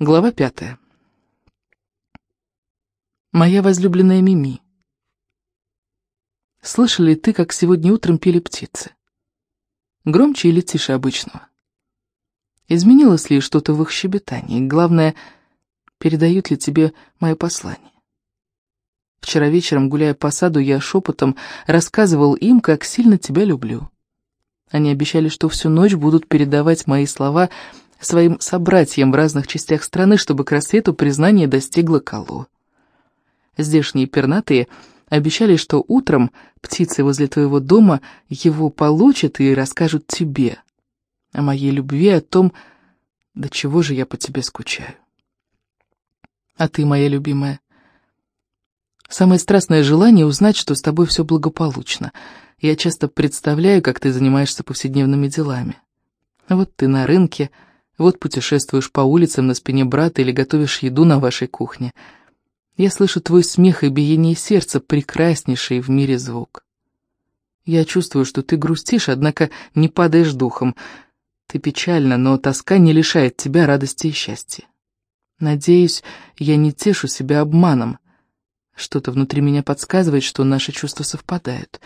Глава пятая. Моя возлюбленная Мими. Слышали ты, как сегодня утром пели птицы? Громче или тише обычного? Изменилось ли что-то в их щебетании? Главное, передают ли тебе мое послание? Вчера вечером, гуляя по саду, я шепотом рассказывал им, как сильно тебя люблю. Они обещали, что всю ночь будут передавать мои слова своим собратьям в разных частях страны, чтобы к рассвету признание достигло Кало. Здешние пернатые обещали, что утром птицы возле твоего дома его получат и расскажут тебе о моей любви, о том, до чего же я по тебе скучаю. А ты, моя любимая, самое страстное желание узнать, что с тобой все благополучно. Я часто представляю, как ты занимаешься повседневными делами. Вот ты на рынке, вот путешествуешь по улицам на спине брата или готовишь еду на вашей кухне. Я слышу твой смех и биение сердца, прекраснейший в мире звук. Я чувствую, что ты грустишь, однако не падаешь духом. Ты печальна, но тоска не лишает тебя радости и счастья. Надеюсь, я не тешу себя обманом. Что-то внутри меня подсказывает, что наши чувства совпадают.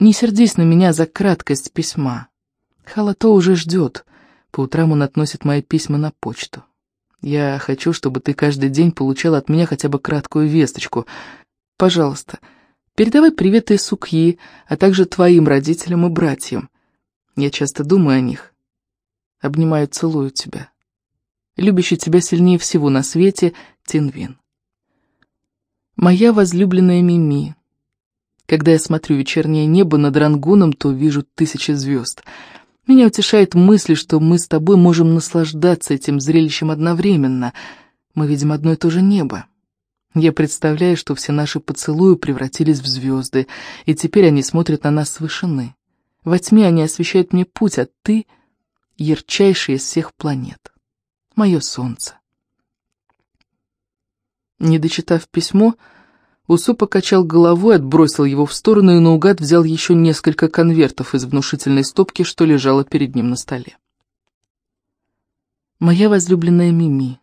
Не сердись на меня за краткость письма. Халато уже ждет. По утрам он относит мои письма на почту. Я хочу, чтобы ты каждый день получал от меня хотя бы краткую весточку. Пожалуйста, передавай приветы Сукьи, а также твоим родителям и братьям. Я часто думаю о них. Обнимаю, целую тебя. Любящий тебя сильнее всего на свете, Тинвин. Моя возлюбленная Мими. Когда я смотрю вечернее небо над Рангуном, то вижу тысячи звезд — меня утешает мысль, что мы с тобой можем наслаждаться этим зрелищем одновременно. Мы видим одно и то же небо. Я представляю, что все наши поцелуи превратились в звезды, и теперь они смотрят на нас с вышины. Во тьме они освещают мне путь, а ты — ярчайший из всех планет. Мое солнце. Не дочитав письмо, Усу покачал головой, отбросил его в сторону и наугад взял еще несколько конвертов из внушительной стопки, что лежало перед ним на столе. «Моя возлюбленная Мими,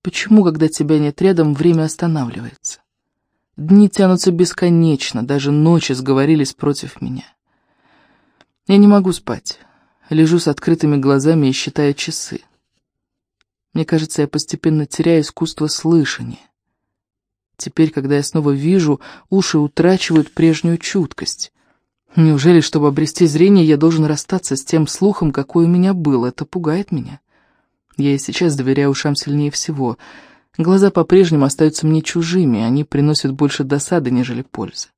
почему, когда тебя нет рядом, время останавливается? Дни тянутся бесконечно, даже ночи сговорились против меня. Я не могу спать, лежу с открытыми глазами и считаю часы. Мне кажется, я постепенно теряю искусство слышания. Теперь, когда я снова вижу, уши утрачивают прежнюю чуткость. Неужели, чтобы обрести зрение, я должен расстаться с тем слухом, какой у меня был? Это пугает меня. Я и сейчас доверяю ушам сильнее всего. Глаза по-прежнему остаются мне чужими, они приносят больше досады, нежели пользы.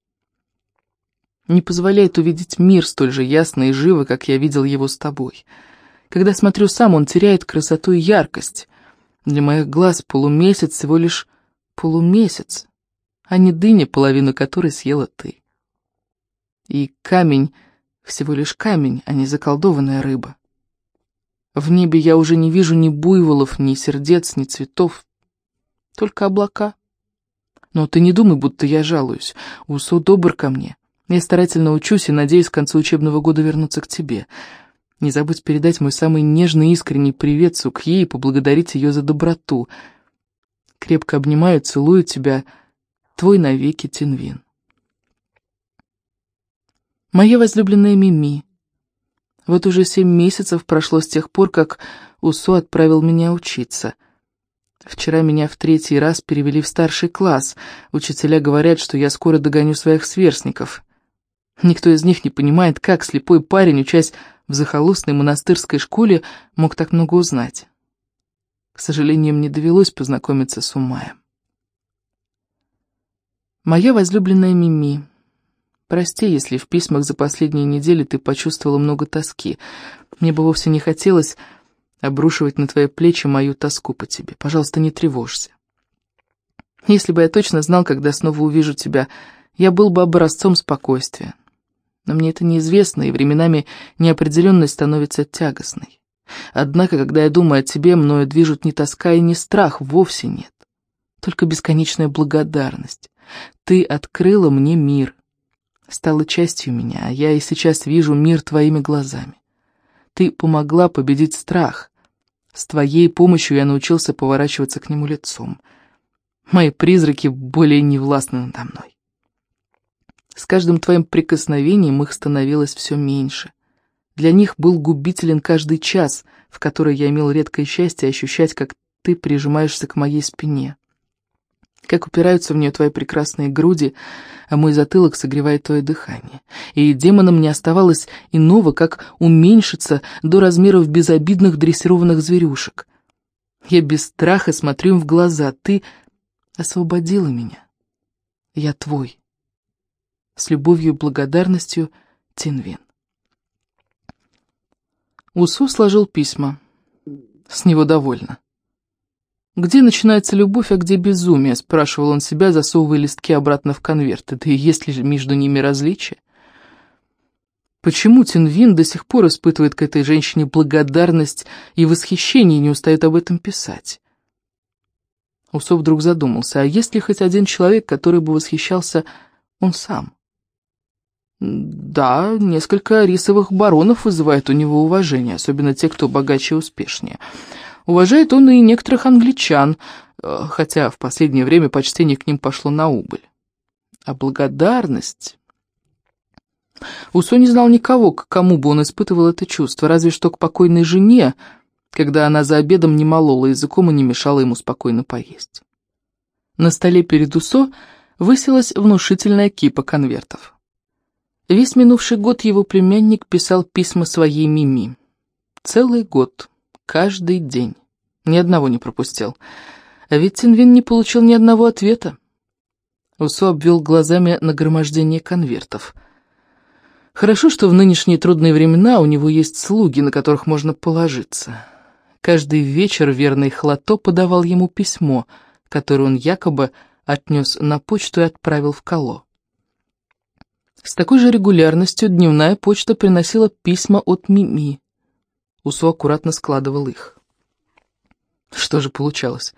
Не позволяет увидеть мир столь же ясно и живо, как я видел его с тобой. Когда смотрю сам, он теряет красоту и яркость. Для моих глаз полумесяц всего лишь полумесяц, а не дыня, половину которой съела ты. И камень всего лишь камень, а не заколдованная рыба. В небе я уже не вижу ни буйволов, ни сердец, ни цветов, только облака. Но ты не думай, будто я жалуюсь. Усо добр ко мне. Я старательно учусь и надеюсь к концу учебного года вернуться к тебе. Не забудь передать мой самый нежный искренний привет Сукье и поблагодарить ее за доброту — Крепко обнимаю, целую тебя. Твой навеки Тинвин. Моя возлюбленная Мими. Вот уже семь месяцев прошло с тех пор, как Усо отправил меня учиться. Вчера меня в третий раз перевели в старший класс. Учителя говорят, что я скоро догоню своих сверстников. Никто из них не понимает, как слепой парень, учась в захолустной монастырской школе, мог так много узнать. К сожалению, мне довелось познакомиться с Умаем. Моя возлюбленная Мими, прости, если в письмах за последние недели ты почувствовала много тоски. Мне бы вовсе не хотелось обрушивать на твои плечи мою тоску по тебе. Пожалуйста, не тревожься. Если бы я точно знал, когда снова увижу тебя, я был бы образцом спокойствия. Но мне это неизвестно, и временами неопределенность становится тягостной. Однако, когда я думаю о тебе, мною движут не тоска и не страх, вовсе нет. Только бесконечная благодарность. Ты открыла мне мир, стала частью меня, а я и сейчас вижу мир твоими глазами. Ты помогла победить страх, С твоей помощью я научился поворачиваться к нему лицом. Мои призраки более не властны надо мной. С каждым твоим прикосновением их становилось все меньше. Для них был губителен каждый час, в который я имел редкое счастье ощущать, как ты прижимаешься к моей спине. Как упираются в нее твои прекрасные груди, а мой затылок согревает твое дыхание. И демонам не оставалось иного, как уменьшиться до размеров безобидных дрессированных зверюшек. Я без страха смотрю им в глаза. Ты освободила меня. Я твой. С любовью и благодарностью, Тинвин. Усу сложил письма. С него довольно. «Где начинается любовь, а где безумие?» — спрашивал он себя, засовывая листки обратно в конверты. Да и есть ли между ними различия? Почему Тинвин до сих пор испытывает к этой женщине благодарность и восхищение и не устает об этом писать? Усо вдруг задумался, а есть ли хоть один человек, который бы восхищался он сам? Да, несколько рисовых баронов вызывает у него уважение, особенно те, кто богаче и успешнее. Уважает он и некоторых англичан, э, хотя в последнее время почтение к ним пошло на убыль. А благодарность... Усо не знал никого, к кому бы он испытывал это чувство, разве что к покойной жене, когда она за обедом не молола языком и не мешала ему спокойно поесть. На столе перед Усо высилась внушительная кипа конвертов. Весь минувший год его племянник писал письма своей Мими. Целый год. Каждый день. Ни одного не пропустил. А ведь Тинвин не получил ни одного ответа. Усо обвел глазами нагромождение конвертов. Хорошо, что в нынешние трудные времена у него есть слуги, на которых можно положиться. Каждый вечер верный Хлото подавал ему письмо, которое он якобы отнес на почту и отправил в Кало. С такой же регулярностью дневная почта приносила письма от Мими. Усо аккуратно складывал их. Что же получалось?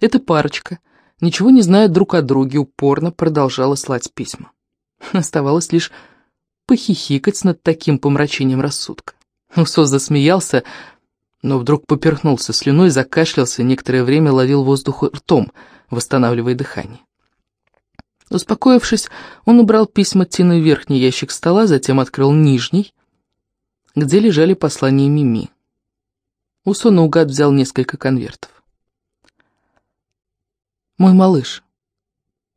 Эта парочка, ничего не зная друг о друге, упорно продолжала слать письма. Оставалось лишь похихикать над таким помрачением рассудка. Усо засмеялся, но вдруг поперхнулся слюной, закашлялся и некоторое время ловил воздух ртом, восстанавливая дыхание. Успокоившись, он убрал письма Тины в верхний ящик стола, затем открыл нижний, где лежали послания Мими. Усо наугад взял несколько конвертов. «Мой малыш,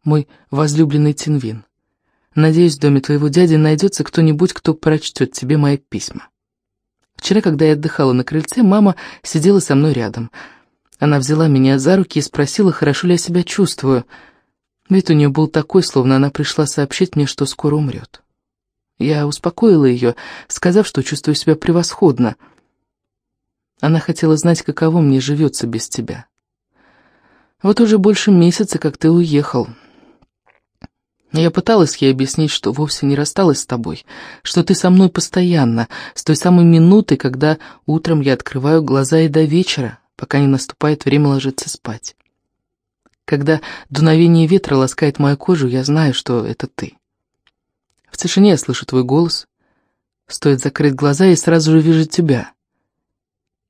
мой возлюбленный Тинвин, надеюсь, в доме твоего дяди найдется кто-нибудь, кто прочтет тебе мои письма. Вчера, когда я отдыхала на крыльце, мама сидела со мной рядом. Она взяла меня за руки и спросила, хорошо ли я себя чувствую. Вид у нее был такой, словно она пришла сообщить мне, что скоро умрет. Я успокоила ее, сказав, что чувствую себя превосходно. Она хотела знать, каково мне живется без тебя. Вот уже больше месяца, как ты уехал. Я пыталась ей объяснить, что вовсе не рассталась с тобой, что ты со мной постоянно, с той самой минуты, когда утром я открываю глаза и до вечера, пока не наступает время ложиться спать. Когда дуновение ветра ласкает мою кожу, я знаю, что это ты. В тишине я слышу твой голос. Стоит закрыть глаза, и сразу же вижу тебя.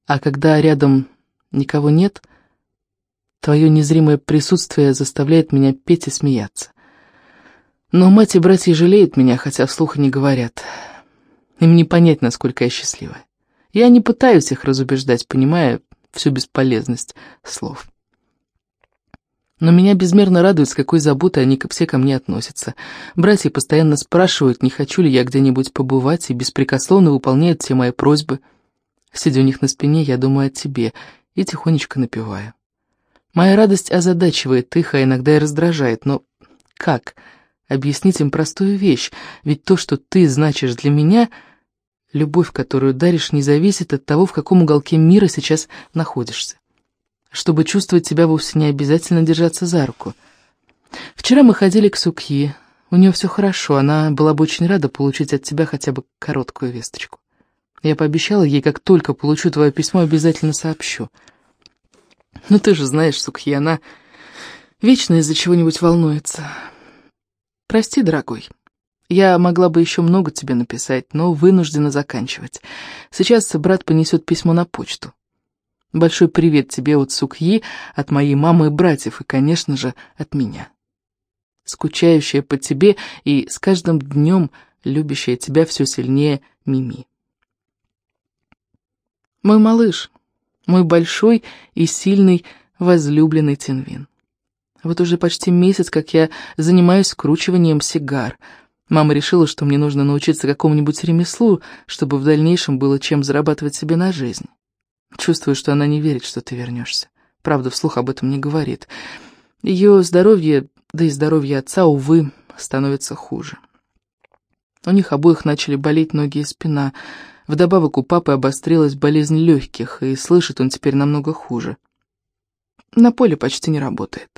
А когда рядом никого нет, твое незримое присутствие заставляет меня петь и смеяться. Но мать и братья жалеют меня, хотя вслух не говорят. Им не понять, насколько я счастлива. Я не пытаюсь их разубеждать, понимая всю бесполезность слов. Но меня безмерно радует, с какой заботой они все ко мне относятся. Братья постоянно спрашивают, не хочу ли я где-нибудь побывать, и беспрекословно выполняют все мои просьбы. Сидя у них на спине, я думаю о тебе и тихонечко напеваю. Моя радость озадачивает их, а иногда и раздражает, но как объяснить им простую вещь? Ведь то, что ты значишь для меня, любовь, которую даришь, не зависит от того, в каком уголке мира сейчас находишься. Чтобы чувствовать себя, вовсе не обязательно держаться за руку. Вчера мы ходили к Сукьи. У нее все хорошо, она была бы очень рада получить от тебя хотя бы короткую весточку. Я пообещала ей, как только получу твое письмо, обязательно сообщу. Ну ты же знаешь, Сукьи, она вечно из-за чего-нибудь волнуется. Прости, дорогой. Я могла бы еще много тебе написать, но вынуждена заканчивать. Сейчас брат понесет письмо на почту. Большой привет тебе от Сукьи, от моей мамы и братьев, и, конечно же, от меня. Скучающая по тебе и с каждым днем любящая тебя все сильнее Мими. Мой малыш, мой большой и сильный возлюбленный Тинвин. Вот уже почти месяц, как я занимаюсь скручиванием сигар. Мама решила, что мне нужно научиться какому-нибудь ремеслу, чтобы в дальнейшем было чем зарабатывать себе на жизнь. Чувствую, что она не верит, что ты вернешься. Правда, вслух об этом не говорит. Ее здоровье, да и здоровье отца, увы, становится хуже. У них обоих начали болеть ноги и спина. Вдобавок у папы обострилась болезнь легких, и слышит он теперь намного хуже. На поле почти не работает.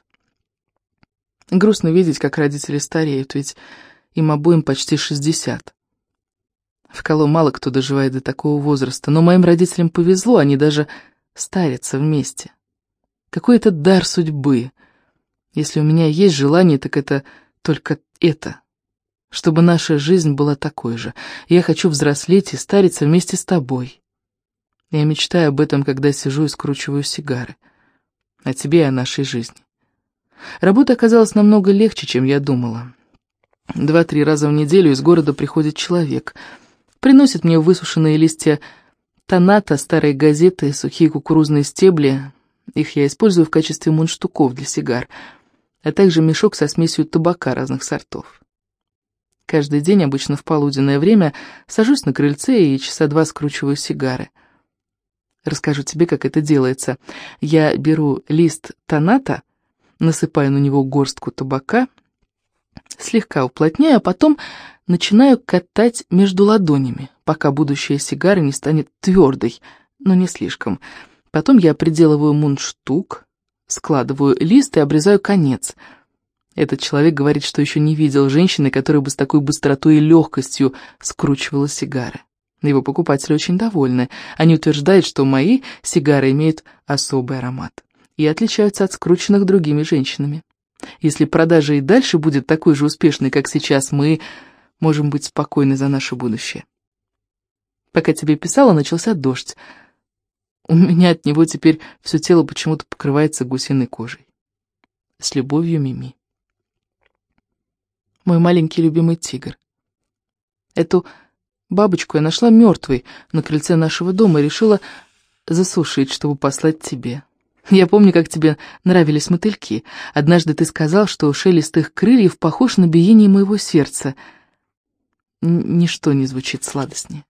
Грустно видеть, как родители стареют, ведь им обоим почти шестьдесят. В Кало мало кто доживает до такого возраста, но моим родителям повезло, они даже старятся вместе. Какой это дар судьбы. Если у меня есть желание, так это только это. Чтобы наша жизнь была такой же. Я хочу взрослеть и стариться вместе с тобой. Я мечтаю об этом, когда сижу и скручиваю сигары. О тебе и о нашей жизни. Работа оказалась намного легче, чем я думала. Два-три раза в неделю из города приходит человек — приносит мне высушенные листья тоната, старые газеты, сухие кукурузные стебли. Их я использую в качестве мундштуков для сигар, а также мешок со смесью табака разных сортов. Каждый день, обычно в полуденное время, сажусь на крыльце и часа два скручиваю сигары. Расскажу тебе, как это делается. Я беру лист тоната, насыпаю на него горстку табака, слегка уплотняю, а потом начинаю катать между ладонями, пока будущая сигара не станет твердой, но не слишком. Потом я приделываю мундштук, складываю лист и обрезаю конец. Этот человек говорит, что еще не видел женщины, которая бы с такой быстротой и легкостью скручивала сигары. Его покупатели очень довольны. Они утверждают, что мои сигары имеют особый аромат и отличаются от скрученных другими женщинами. Если продажа и дальше будет такой же успешной, как сейчас, мы можем быть спокойны за наше будущее. Пока тебе писала, начался дождь. У меня от него теперь все тело почему-то покрывается гусиной кожей. С любовью, Мими. Мой маленький любимый тигр. Эту бабочку я нашла мертвой на крыльце нашего дома и решила засушить, чтобы послать тебе. Я помню, как тебе нравились мотыльки. Однажды ты сказал, что шелест их крыльев похож на биение моего сердца — Ничто не звучит сладостнее.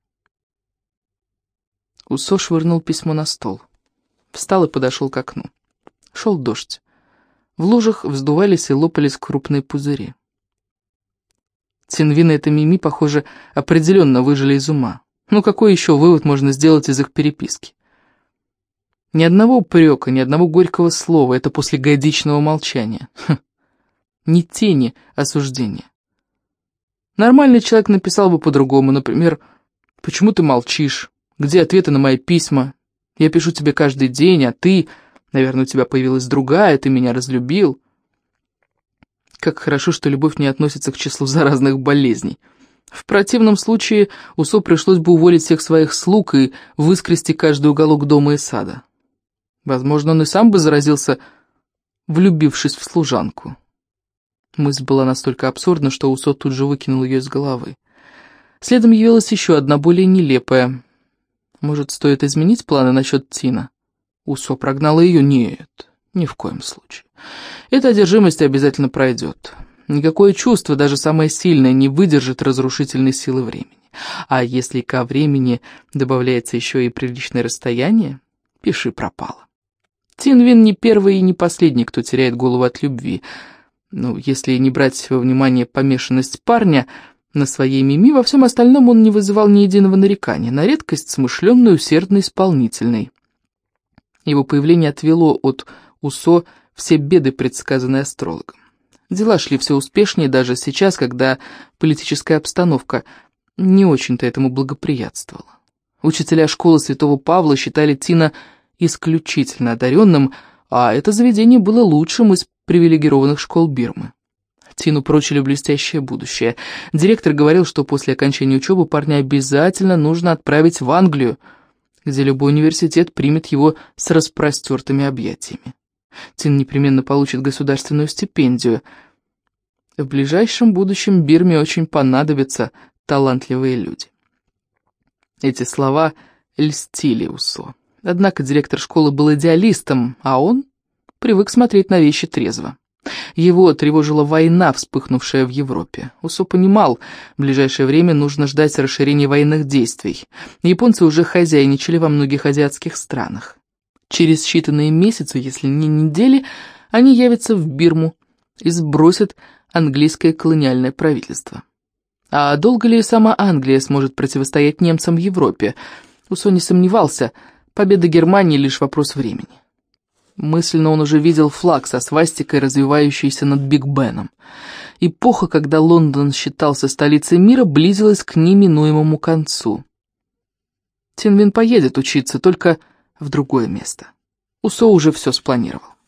Усо швырнул письмо на стол. Встал и подошел к окну. Шел дождь. В лужах вздувались и лопались крупные пузыри. Тинвин и эта Мими, похоже, определенно выжили из ума. Ну какой еще вывод можно сделать из их переписки? Ни одного упрека, ни одного горького слова, это после годичного молчания. Хм. Ни тени осуждения. Нормальный человек написал бы по-другому, например, «Почему ты молчишь? Где ответы на мои письма? Я пишу тебе каждый день, а ты... Наверное, у тебя появилась другая, ты меня разлюбил». Как хорошо, что любовь не относится к числу заразных болезней. В противном случае Усо пришлось бы уволить всех своих слуг и выскрести каждый уголок дома и сада. Возможно, он и сам бы заразился, влюбившись в служанку. Мысль была настолько абсурдна, что Усо тут же выкинул ее из головы. Следом явилась еще одна, более нелепая. Может, стоит изменить планы насчет Тина? Усо прогнала ее? Нет, ни в коем случае. Эта одержимость обязательно пройдет. Никакое чувство, даже самое сильное, не выдержит разрушительной силы времени. А если ко времени добавляется еще и приличное расстояние, пиши пропало. Тинвин не первый и не последний, кто теряет голову от любви — ну, если не брать во внимание помешанность парня на своей мими, во всем остальном он не вызывал ни единого нарекания, на редкость смышленный, усердный, исполнительный. Его появление отвело от УСО все беды, предсказанные астрологом. Дела шли все успешнее даже сейчас, когда политическая обстановка не очень-то этому благоприятствовала. Учителя школы Святого Павла считали Тина исключительно одаренным, а это заведение было лучшим из привилегированных школ Бирмы. Тину прочили блестящее будущее. Директор говорил, что после окончания учебы парня обязательно нужно отправить в Англию, где любой университет примет его с распростертыми объятиями. Тин непременно получит государственную стипендию. В ближайшем будущем Бирме очень понадобятся талантливые люди. Эти слова льстили Усо. Однако директор школы был идеалистом, а он привык смотреть на вещи трезво. Его тревожила война, вспыхнувшая в Европе. Усо понимал, в ближайшее время нужно ждать расширения военных действий. Японцы уже хозяйничали во многих азиатских странах. Через считанные месяцы, если не недели, они явятся в Бирму и сбросят английское колониальное правительство. А долго ли сама Англия сможет противостоять немцам в Европе? Усо не сомневался, победа Германии лишь вопрос времени. Мысленно он уже видел флаг со свастикой, развивающийся над Биг Беном. Эпоха, когда Лондон считался столицей мира, близилась к неминуемому концу. Тинвин поедет учиться, только в другое место. Усо уже все спланировал.